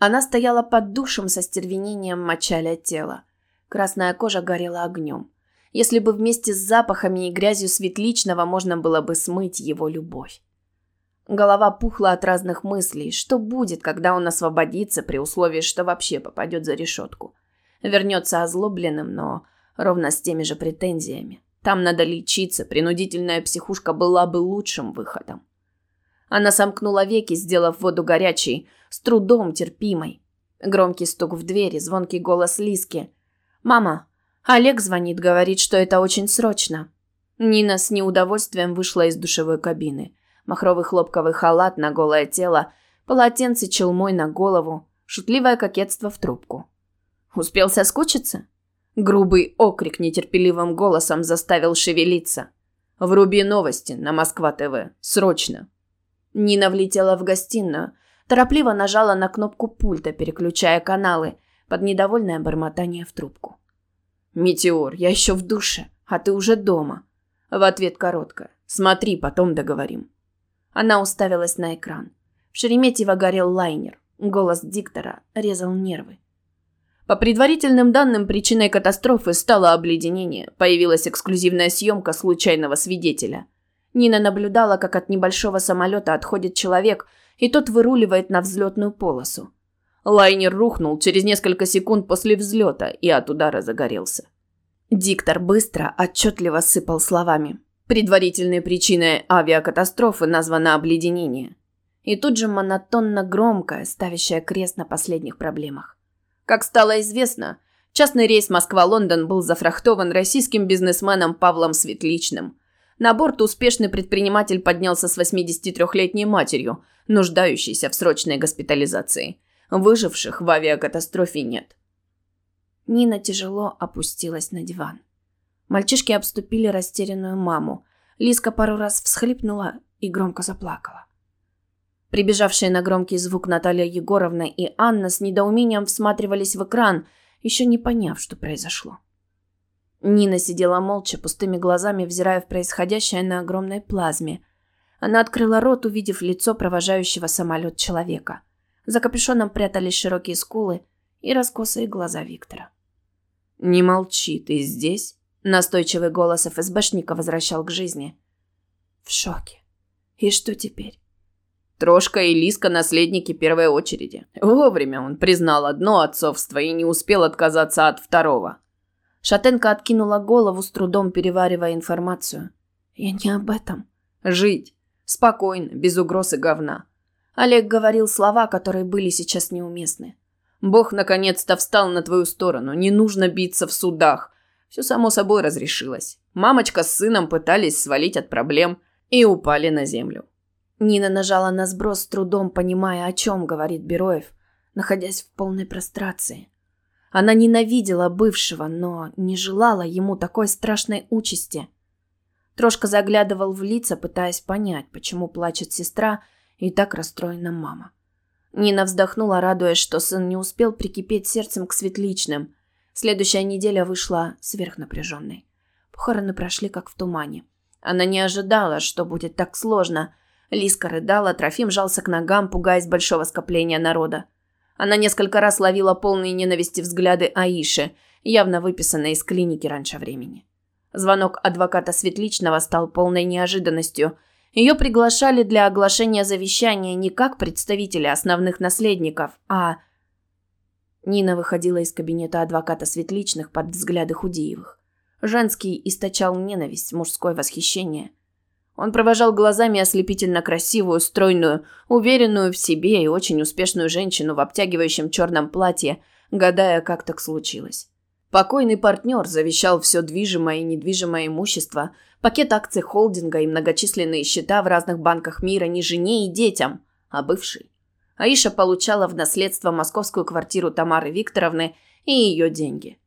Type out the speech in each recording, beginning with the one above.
Она стояла под душем со стервенением мочаля тела. Красная кожа горела огнем. Если бы вместе с запахами и грязью светличного можно было бы смыть его любовь. Голова пухла от разных мыслей. Что будет, когда он освободится, при условии, что вообще попадет за решетку? Вернется озлобленным, но ровно с теми же претензиями. Там надо лечиться, принудительная психушка была бы лучшим выходом. Она сомкнула веки, сделав воду горячей, с трудом терпимой. Громкий стук в двери, звонкий голос Лиски. «Мама, Олег звонит, говорит, что это очень срочно». Нина с неудовольствием вышла из душевой кабины. Махровый хлопковый халат на голое тело, полотенце челмой на голову, шутливое кокетство в трубку. «Успел соскучиться?» Грубый окрик нетерпеливым голосом заставил шевелиться. «Вруби новости на Москва-ТВ. Срочно!» Нина влетела в гостиную, торопливо нажала на кнопку пульта, переключая каналы, под недовольное бормотание в трубку. «Метеор, я еще в душе, а ты уже дома». В ответ короткое. «Смотри, потом договорим». Она уставилась на экран. В Шереметьево горел лайнер. Голос диктора резал нервы. По предварительным данным, причиной катастрофы стало обледенение. Появилась эксклюзивная съемка случайного свидетеля. Нина наблюдала, как от небольшого самолета отходит человек, и тот выруливает на взлетную полосу. Лайнер рухнул через несколько секунд после взлета и от удара загорелся. Диктор быстро, отчетливо сыпал словами. Предварительной причиной авиакатастрофы названо обледенение. И тут же монотонно громкое, ставящее крест на последних проблемах. Как стало известно, частный рейс Москва-Лондон был зафрахтован российским бизнесменом Павлом Светличным. На борт успешный предприниматель поднялся с 83-летней матерью, нуждающейся в срочной госпитализации. Выживших в авиакатастрофе нет. Нина тяжело опустилась на диван. Мальчишки обступили растерянную маму. Лиска пару раз всхлипнула и громко заплакала. Прибежавшие на громкий звук Наталья Егоровна и Анна с недоумением всматривались в экран, еще не поняв, что произошло. Нина сидела молча, пустыми глазами взирая в происходящее на огромной плазме. Она открыла рот, увидев лицо провожающего самолет человека. За капюшоном прятались широкие скулы и раскосые глаза Виктора. «Не молчи, ты здесь?» Настойчивый голос ФСБшника возвращал к жизни. В шоке. И что теперь? Трошка и Лиска – наследники первой очереди. Вовремя он признал одно отцовство и не успел отказаться от второго. Шатенко откинула голову, с трудом переваривая информацию. «Я не об этом. Жить. Спокойно, без угроз и говна». Олег говорил слова, которые были сейчас неуместны. «Бог наконец-то встал на твою сторону. Не нужно биться в судах. Все само собой разрешилось. Мамочка с сыном пытались свалить от проблем и упали на землю. Нина нажала на сброс, с трудом понимая, о чем говорит Бероев, находясь в полной прострации. Она ненавидела бывшего, но не желала ему такой страшной участи. Трошка заглядывал в лица, пытаясь понять, почему плачет сестра и так расстроена мама. Нина вздохнула, радуясь, что сын не успел прикипеть сердцем к светличным. Следующая неделя вышла сверхнапряженной. Похороны прошли как в тумане. Она не ожидала, что будет так сложно, Лиска рыдала, Трофим жался к ногам, пугаясь большого скопления народа. Она несколько раз ловила полные ненависти взгляды Аиши, явно выписанные из клиники раньше времени. Звонок адвоката Светличного стал полной неожиданностью. Ее приглашали для оглашения завещания не как представителя основных наследников, а... Нина выходила из кабинета адвоката Светличных под взгляды Худиевых. Женский источал ненависть, мужское восхищение – он провожал глазами ослепительно красивую, стройную, уверенную в себе и очень успешную женщину в обтягивающем черном платье, гадая, как так случилось. Покойный партнер завещал все движимое и недвижимое имущество, пакет акций холдинга и многочисленные счета в разных банках мира не жене и детям, а бывший. Аиша получала в наследство московскую квартиру Тамары Викторовны и ее деньги.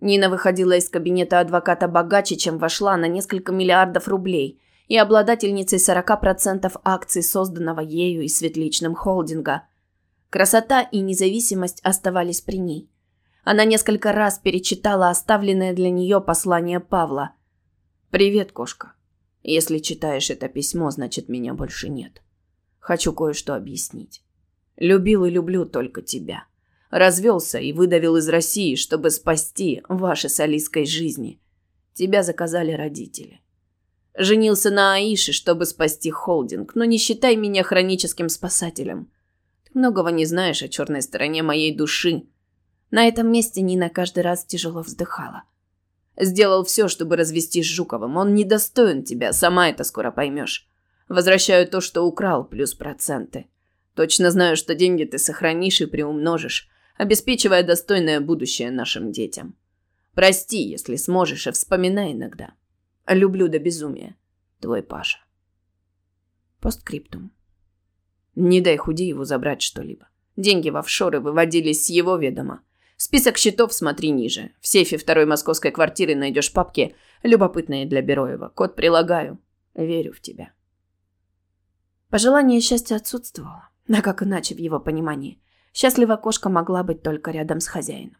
Нина выходила из кабинета адвоката богаче, чем вошла на несколько миллиардов рублей – и обладательницей 40% акций созданного ею и Светличным холдинга. Красота и независимость оставались при ней. Она несколько раз перечитала оставленное для нее послание Павла. «Привет, кошка. Если читаешь это письмо, значит, меня больше нет. Хочу кое-что объяснить. Любил и люблю только тебя. Развелся и выдавил из России, чтобы спасти ваши с Алиской жизни. Тебя заказали родители. Женился на Аише, чтобы спасти холдинг, но не считай меня хроническим спасателем. Ты многого не знаешь о черной стороне моей души. На этом месте Нина каждый раз тяжело вздыхала. Сделал все, чтобы развести с Жуковым. Он недостоин тебя, сама это скоро поймешь. Возвращаю то, что украл, плюс проценты. Точно знаю, что деньги ты сохранишь и приумножишь, обеспечивая достойное будущее нашим детям. Прости, если сможешь, и вспоминай иногда. Люблю до безумия. Твой Паша. Посткриптум. Не дай Худееву забрать что-либо. Деньги в офшоры выводились с его ведома. Список счетов смотри ниже. В сейфе второй московской квартиры найдешь папки, любопытные для Бероева. Код прилагаю. Верю в тебя. Пожелание счастья отсутствовало. А как иначе в его понимании? Счастлива кошка могла быть только рядом с хозяином.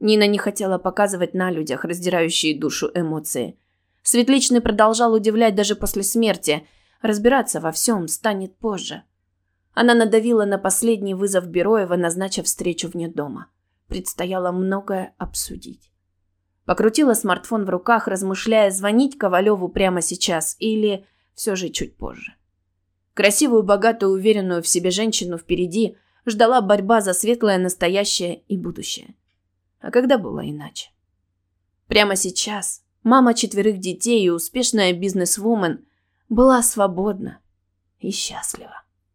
Нина не хотела показывать на людях раздирающие душу эмоции. Светличный продолжал удивлять даже после смерти. Разбираться во всем станет позже. Она надавила на последний вызов Бероева, назначив встречу вне дома. Предстояло многое обсудить. Покрутила смартфон в руках, размышляя, звонить Ковалеву прямо сейчас или все же чуть позже. Красивую, богатую, уверенную в себе женщину впереди ждала борьба за светлое настоящее и будущее. А когда было иначе? Прямо сейчас мама четверых детей и успешная бизнес-вумен была свободна и счастлива.